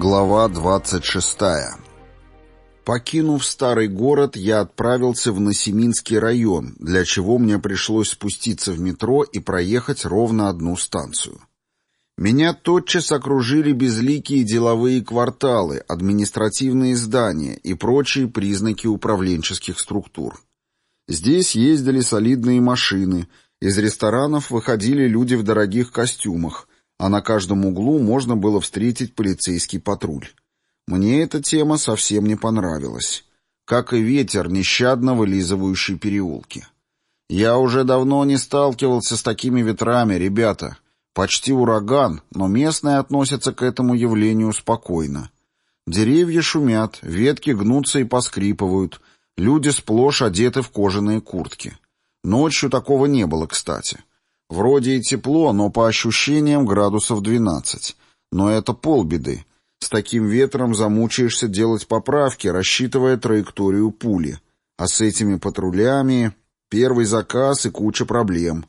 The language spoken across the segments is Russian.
Глава 26. Покинув старый город, я отправился в Носиминский район, для чего мне пришлось спуститься в метро и проехать ровно одну станцию. Меня тотчас окружили безликие деловые кварталы, административные здания и прочие признаки управленческих структур. Здесь ездили солидные машины, из ресторанов выходили люди в дорогих костюмах, а на каждом углу можно было встретить полицейский патруль. Мне эта тема совсем не понравилась, как и ветер, нещадно вылизывающий переулки. Я уже давно не сталкивался с такими ветрами, ребята. Почти ураган, но местные относятся к этому явлению спокойно. Деревья шумят, ветки гнутся и поскрипывают, люди сплошь одеты в кожаные куртки. Ночью такого не было, кстати. Вроде и тепло, но по ощущениям градусов 12. Но это полбеды. С таким ветром замучаешься делать поправки, рассчитывая траекторию пули. А с этими патрулями первый заказ и куча проблем.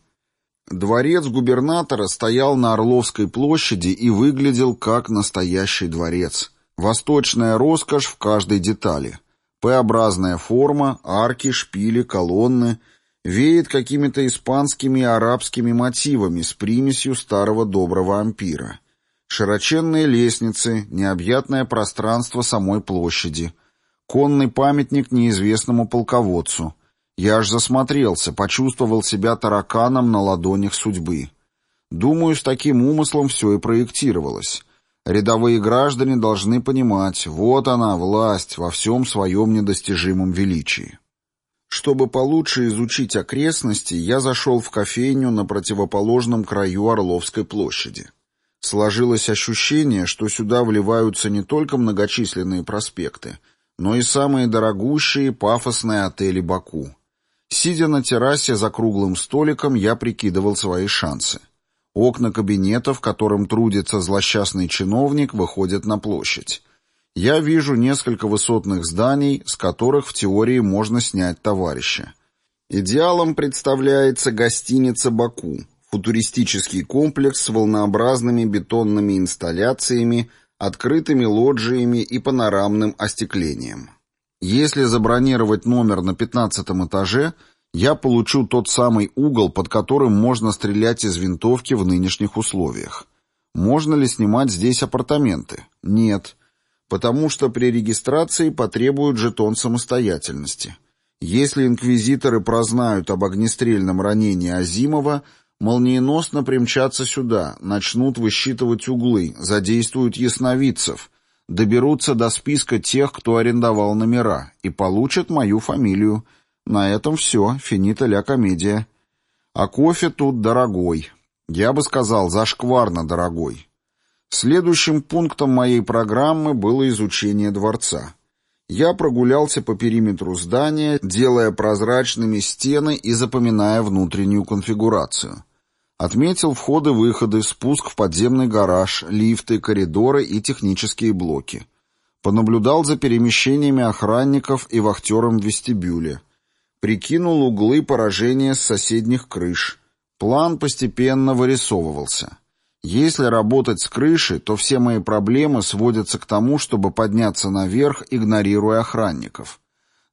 Дворец губернатора стоял на Орловской площади и выглядел как настоящий дворец. Восточная роскошь в каждой детали. П-образная форма, арки, шпили, колонны — Веет какими-то испанскими и арабскими мотивами с примесью старого доброго ампира. Широченные лестницы, необъятное пространство самой площади, конный памятник неизвестному полководцу. Я аж засмотрелся, почувствовал себя тараканом на ладонях судьбы. Думаю, с таким умыслом все и проектировалось. Рядовые граждане должны понимать, вот она, власть, во всем своем недостижимом величии. Чтобы получше изучить окрестности, я зашел в кофейню на противоположном краю Орловской площади. Сложилось ощущение, что сюда вливаются не только многочисленные проспекты, но и самые дорогущие пафосные отели Баку. Сидя на террасе за круглым столиком, я прикидывал свои шансы. Окна кабинета, в котором трудится злосчастный чиновник, выходят на площадь я вижу несколько высотных зданий, с которых в теории можно снять товарища. Идеалом представляется гостиница «Баку», футуристический комплекс с волнообразными бетонными инсталляциями, открытыми лоджиями и панорамным остеклением. Если забронировать номер на пятнадцатом этаже, я получу тот самый угол, под которым можно стрелять из винтовки в нынешних условиях. Можно ли снимать здесь апартаменты? Нет потому что при регистрации потребуют жетон самостоятельности. Если инквизиторы прознают об огнестрельном ранении Азимова, молниеносно примчатся сюда, начнут высчитывать углы, задействуют ясновидцев, доберутся до списка тех, кто арендовал номера, и получат мою фамилию. На этом все, финита ля комедия. А кофе тут дорогой. Я бы сказал, зашкварно дорогой. Следующим пунктом моей программы было изучение дворца. Я прогулялся по периметру здания, делая прозрачными стены и запоминая внутреннюю конфигурацию. Отметил входы-выходы, спуск в подземный гараж, лифты, коридоры и технические блоки. Понаблюдал за перемещениями охранников и вахтером в вестибюле. Прикинул углы поражения с соседних крыш. План постепенно вырисовывался. Если работать с крыши, то все мои проблемы сводятся к тому, чтобы подняться наверх, игнорируя охранников.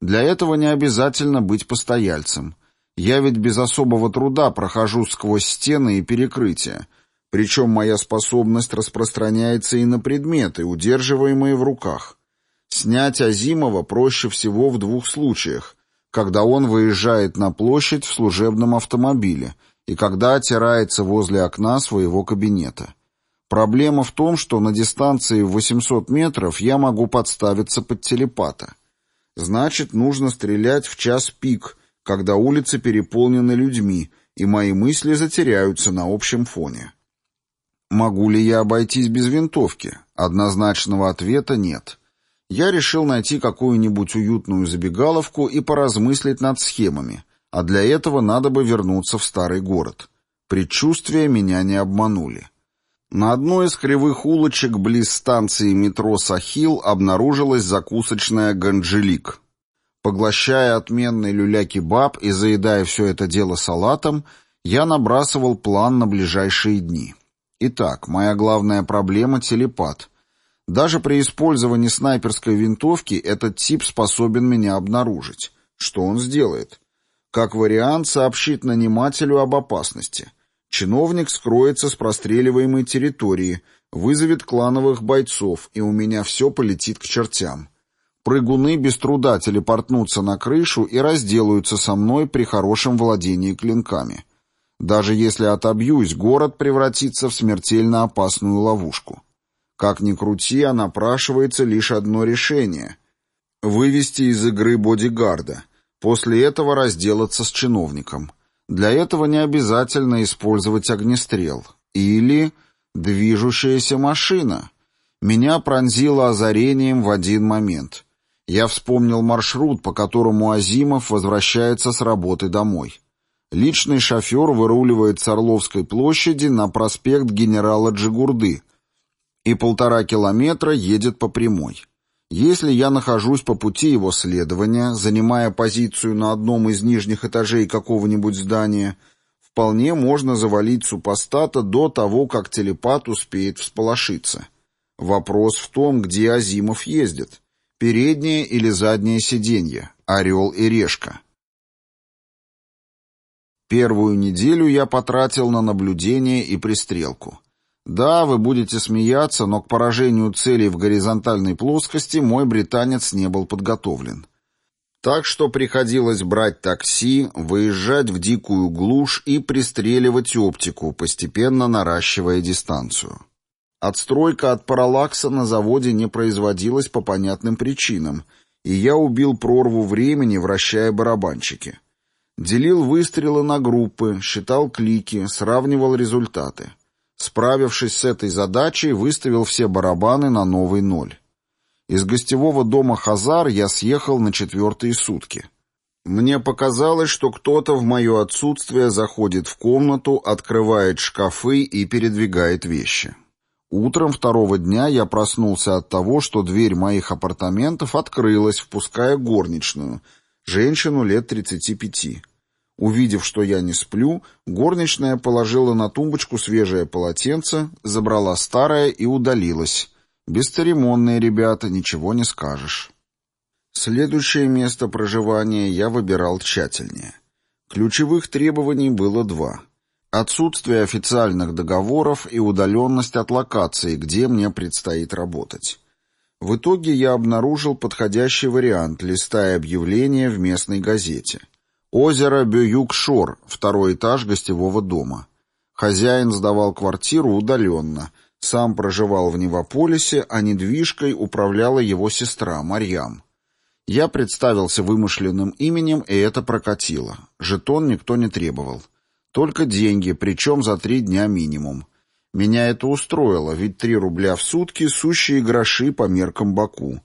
Для этого не обязательно быть постояльцем. Я ведь без особого труда прохожу сквозь стены и перекрытия. Причем моя способность распространяется и на предметы, удерживаемые в руках. Снять Азимова проще всего в двух случаях. Когда он выезжает на площадь в служебном автомобиле – и когда отирается возле окна своего кабинета. Проблема в том, что на дистанции в 800 метров я могу подставиться под телепата. Значит, нужно стрелять в час пик, когда улицы переполнены людьми, и мои мысли затеряются на общем фоне. Могу ли я обойтись без винтовки? Однозначного ответа нет. Я решил найти какую-нибудь уютную забегаловку и поразмыслить над схемами, а для этого надо бы вернуться в старый город. Предчувствия меня не обманули. На одной из кривых улочек близ станции метро «Сахил» обнаружилась закусочная «Ганджелик». Поглощая отменный люля-кебаб и заедая все это дело салатом, я набрасывал план на ближайшие дни. Итак, моя главная проблема — телепат. Даже при использовании снайперской винтовки этот тип способен меня обнаружить. Что он сделает? Как вариант, сообщит нанимателю об опасности. Чиновник скроется с простреливаемой территории, вызовет клановых бойцов, и у меня все полетит к чертям. Прыгуны без труда телепортнутся на крышу и разделаются со мной при хорошем владении клинками. Даже если отобьюсь, город превратится в смертельно опасную ловушку. Как ни крути, а напрашивается лишь одно решение — вывести из игры бодигарда, после этого разделаться с чиновником. Для этого не обязательно использовать огнестрел. Или движущаяся машина. Меня пронзило озарением в один момент. Я вспомнил маршрут, по которому Азимов возвращается с работы домой. Личный шофер выруливает с Орловской площади на проспект генерала Джигурды и полтора километра едет по прямой. Если я нахожусь по пути его следования, занимая позицию на одном из нижних этажей какого-нибудь здания, вполне можно завалить супостата до того, как телепат успеет всполошиться. Вопрос в том, где Азимов ездит. Переднее или заднее сиденье, орел и решка. Первую неделю я потратил на наблюдение и пристрелку. Да, вы будете смеяться, но к поражению целей в горизонтальной плоскости мой британец не был подготовлен. Так что приходилось брать такси, выезжать в дикую глушь и пристреливать оптику, постепенно наращивая дистанцию. Отстройка от параллакса на заводе не производилась по понятным причинам, и я убил прорву времени, вращая барабанчики. Делил выстрелы на группы, считал клики, сравнивал результаты. Справившись с этой задачей, выставил все барабаны на новый ноль. Из гостевого дома «Хазар» я съехал на четвертые сутки. Мне показалось, что кто-то в мое отсутствие заходит в комнату, открывает шкафы и передвигает вещи. Утром второго дня я проснулся от того, что дверь моих апартаментов открылась, впуская горничную, женщину лет тридцати пяти. Увидев, что я не сплю, горничная положила на тумбочку свежее полотенце, забрала старое и удалилась. Бесцеремонные ребята, ничего не скажешь. Следующее место проживания я выбирал тщательнее. Ключевых требований было два. Отсутствие официальных договоров и удаленность от локации, где мне предстоит работать. В итоге я обнаружил подходящий вариант, листая объявления в местной газете — Озеро Бююк-Шор, второй этаж гостевого дома. Хозяин сдавал квартиру удаленно. Сам проживал в Невополисе, а недвижкой управляла его сестра Марьям. Я представился вымышленным именем, и это прокатило. Жетон никто не требовал. Только деньги, причем за три дня минимум. Меня это устроило, ведь три рубля в сутки — сущие гроши по меркам Баку.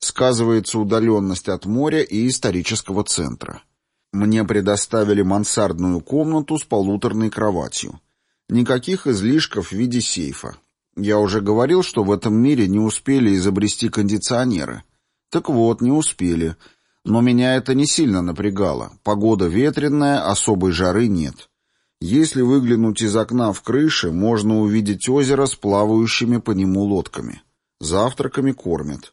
Сказывается удаленность от моря и исторического центра. Мне предоставили мансардную комнату с полуторной кроватью. Никаких излишков в виде сейфа. Я уже говорил, что в этом мире не успели изобрести кондиционеры. Так вот, не успели. Но меня это не сильно напрягало. Погода ветреная, особой жары нет. Если выглянуть из окна в крыше, можно увидеть озеро с плавающими по нему лодками. Завтраками кормят.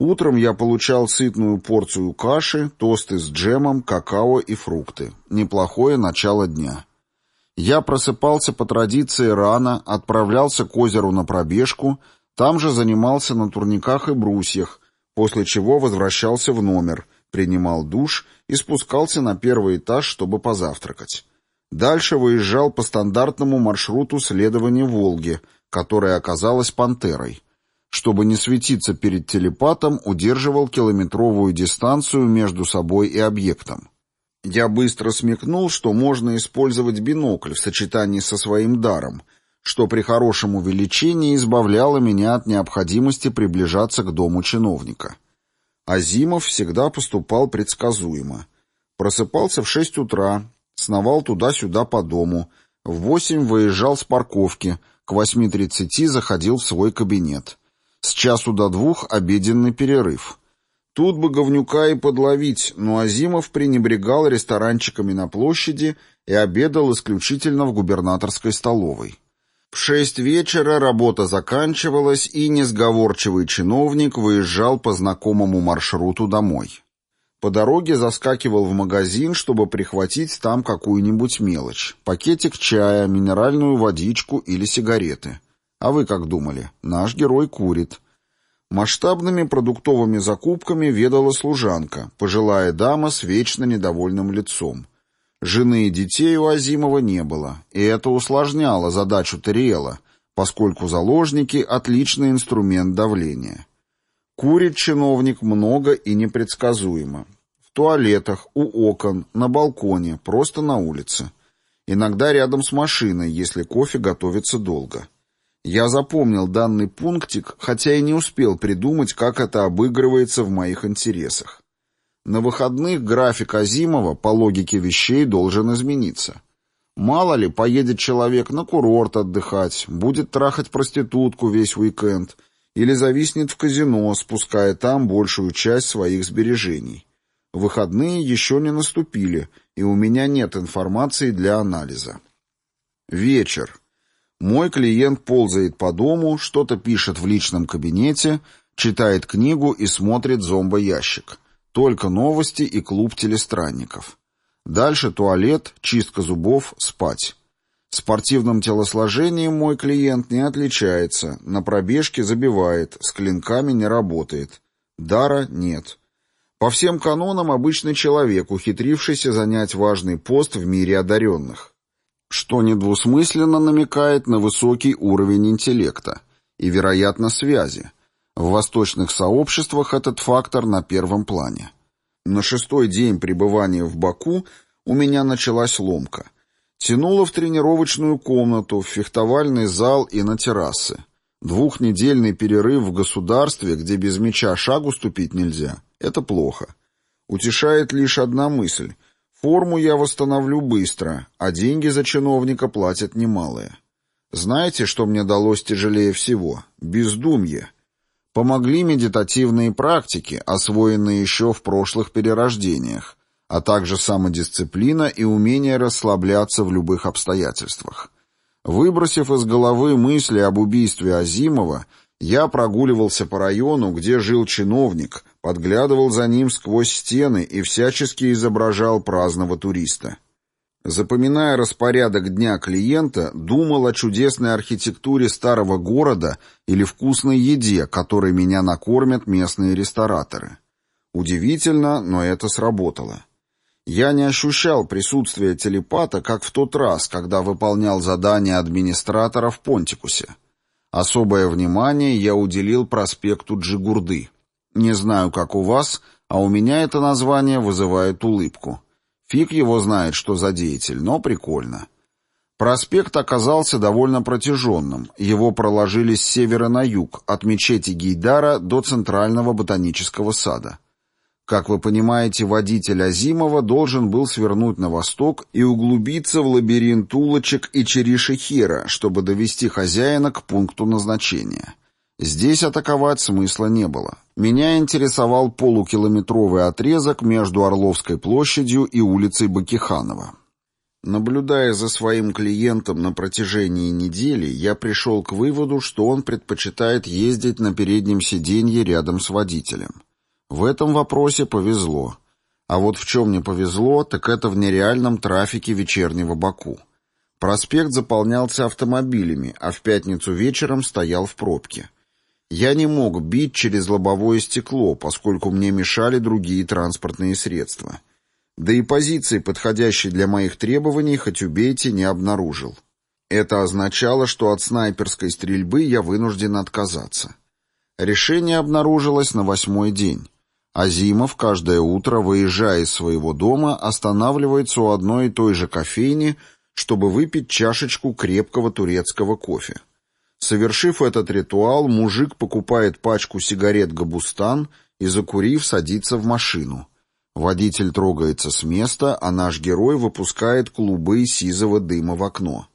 Утром я получал сытную порцию каши, тосты с джемом, какао и фрукты. Неплохое начало дня. Я просыпался по традиции рано, отправлялся к озеру на пробежку, там же занимался на турниках и брусьях, после чего возвращался в номер, принимал душ и спускался на первый этаж, чтобы позавтракать. Дальше выезжал по стандартному маршруту следования Волги, которая оказалась «Пантерой». Чтобы не светиться перед телепатом, удерживал километровую дистанцию между собой и объектом. Я быстро смекнул, что можно использовать бинокль в сочетании со своим даром, что при хорошем увеличении избавляло меня от необходимости приближаться к дому чиновника. Азимов всегда поступал предсказуемо. Просыпался в шесть утра, сновал туда-сюда по дому, в восемь выезжал с парковки, к восьми тридцати заходил в свой кабинет. С часу до двух обеденный перерыв. Тут бы говнюка и подловить, но Азимов пренебрегал ресторанчиками на площади и обедал исключительно в губернаторской столовой. В шесть вечера работа заканчивалась, и несговорчивый чиновник выезжал по знакомому маршруту домой. По дороге заскакивал в магазин, чтобы прихватить там какую-нибудь мелочь. Пакетик чая, минеральную водичку или сигареты. А вы как думали? Наш герой курит. Масштабными продуктовыми закупками ведала служанка, пожилая дама с вечно недовольным лицом. Жены и детей у Азимова не было, и это усложняло задачу Терриэла, поскольку заложники — отличный инструмент давления. Курит чиновник много и непредсказуемо. В туалетах, у окон, на балконе, просто на улице. Иногда рядом с машиной, если кофе готовится долго. Я запомнил данный пунктик, хотя и не успел придумать, как это обыгрывается в моих интересах. На выходных график Азимова, по логике вещей, должен измениться. Мало ли, поедет человек на курорт отдыхать, будет трахать проститутку весь уикенд или зависнет в казино, спуская там большую часть своих сбережений. Выходные еще не наступили, и у меня нет информации для анализа. Вечер. Мой клиент ползает по дому, что-то пишет в личном кабинете, читает книгу и смотрит зомбоящик. Только новости и клуб телестранников. Дальше туалет, чистка зубов, спать. Спортивным телосложением мой клиент не отличается, на пробежке забивает, с клинками не работает. Дара нет. По всем канонам обычный человек, ухитрившийся занять важный пост в мире одаренных. Что недвусмысленно намекает на высокий уровень интеллекта и, вероятно, связи, в восточных сообществах этот фактор на первом плане. На шестой день пребывания в Баку у меня началась ломка. Тянуло в тренировочную комнату, в фехтовальный зал и на террасы. Двухнедельный перерыв в государстве, где без мяча шагу ступить нельзя, это плохо. Утешает лишь одна мысль. Форму я восстановлю быстро, а деньги за чиновника платят немалые. Знаете, что мне далось тяжелее всего? Бездумье. Помогли медитативные практики, освоенные еще в прошлых перерождениях, а также самодисциплина и умение расслабляться в любых обстоятельствах. Выбросив из головы мысли об убийстве Азимова, я прогуливался по району, где жил чиновник, подглядывал за ним сквозь стены и всячески изображал праздного туриста. Запоминая распорядок дня клиента, думал о чудесной архитектуре старого города или вкусной еде, которой меня накормят местные рестораторы. Удивительно, но это сработало. Я не ощущал присутствия телепата, как в тот раз, когда выполнял задание администратора в Понтикусе. Особое внимание я уделил проспекту Джигурды. Не знаю, как у вас, а у меня это название вызывает улыбку. Фиг его знает, что за деятель, но прикольно. Проспект оказался довольно протяженным. Его проложили с севера на юг, от мечети Гейдара до Центрального ботанического сада. Как вы понимаете, водитель Азимова должен был свернуть на восток и углубиться в лабиринт улочек и черишехира, чтобы довести хозяина к пункту назначения. Здесь атаковать смысла не было. Меня интересовал полукилометровый отрезок между Орловской площадью и улицей Бакиханова. Наблюдая за своим клиентом на протяжении недели, я пришел к выводу, что он предпочитает ездить на переднем сиденье рядом с водителем. В этом вопросе повезло. А вот в чем не повезло, так это в нереальном трафике вечернего Баку. Проспект заполнялся автомобилями, а в пятницу вечером стоял в пробке. Я не мог бить через лобовое стекло, поскольку мне мешали другие транспортные средства. Да и позиции, подходящей для моих требований, хоть убейте, не обнаружил. Это означало, что от снайперской стрельбы я вынужден отказаться. Решение обнаружилось на восьмой день. Азимов каждое утро, выезжая из своего дома, останавливается у одной и той же кофейни, чтобы выпить чашечку крепкого турецкого кофе. Совершив этот ритуал, мужик покупает пачку сигарет «Габустан» и, закурив, садится в машину. Водитель трогается с места, а наш герой выпускает клубы сизого дыма в окно.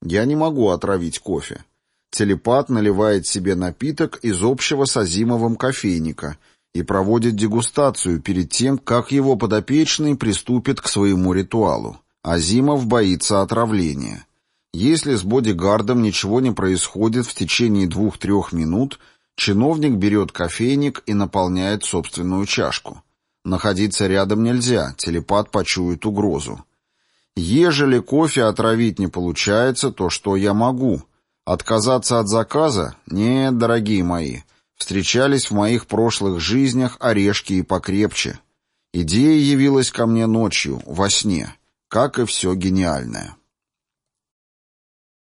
Я не могу отравить кофе. Телепат наливает себе напиток из общего с Азимовым кофейника и проводит дегустацию перед тем, как его подопечный приступит к своему ритуалу. Азимов боится отравления. Если с бодигардом ничего не происходит в течение двух-трех минут, чиновник берет кофейник и наполняет собственную чашку. Находиться рядом нельзя, телепат почует угрозу. Ежели кофе отравить не получается, то что я могу? Отказаться от заказа? Нет, дорогие мои. Встречались в моих прошлых жизнях орешки и покрепче. Идея явилась ко мне ночью, во сне, как и все гениальное.